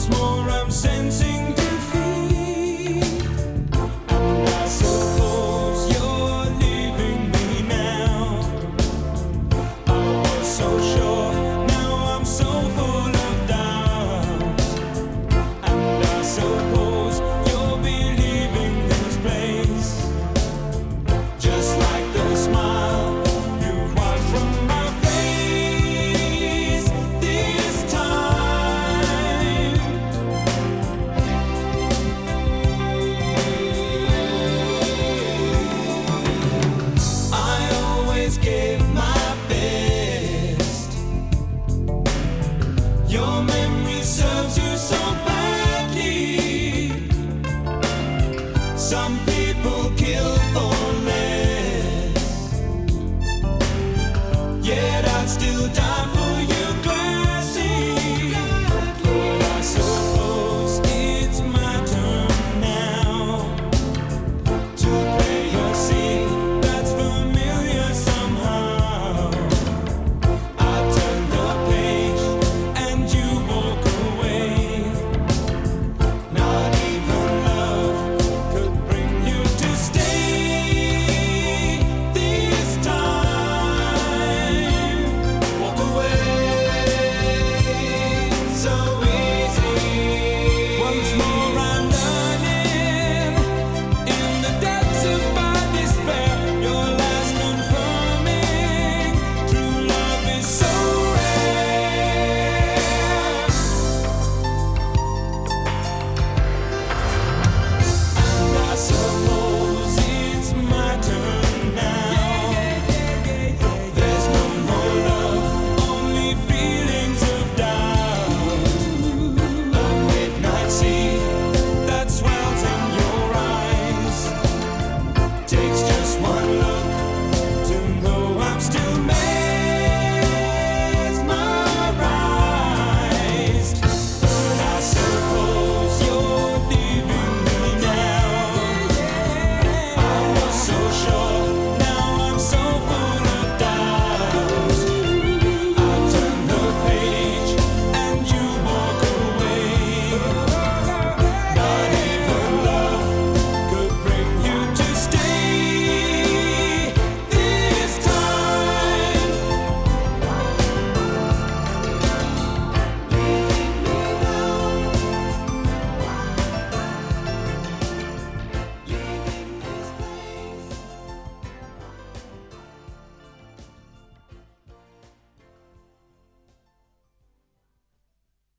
Once more, I'm sensing.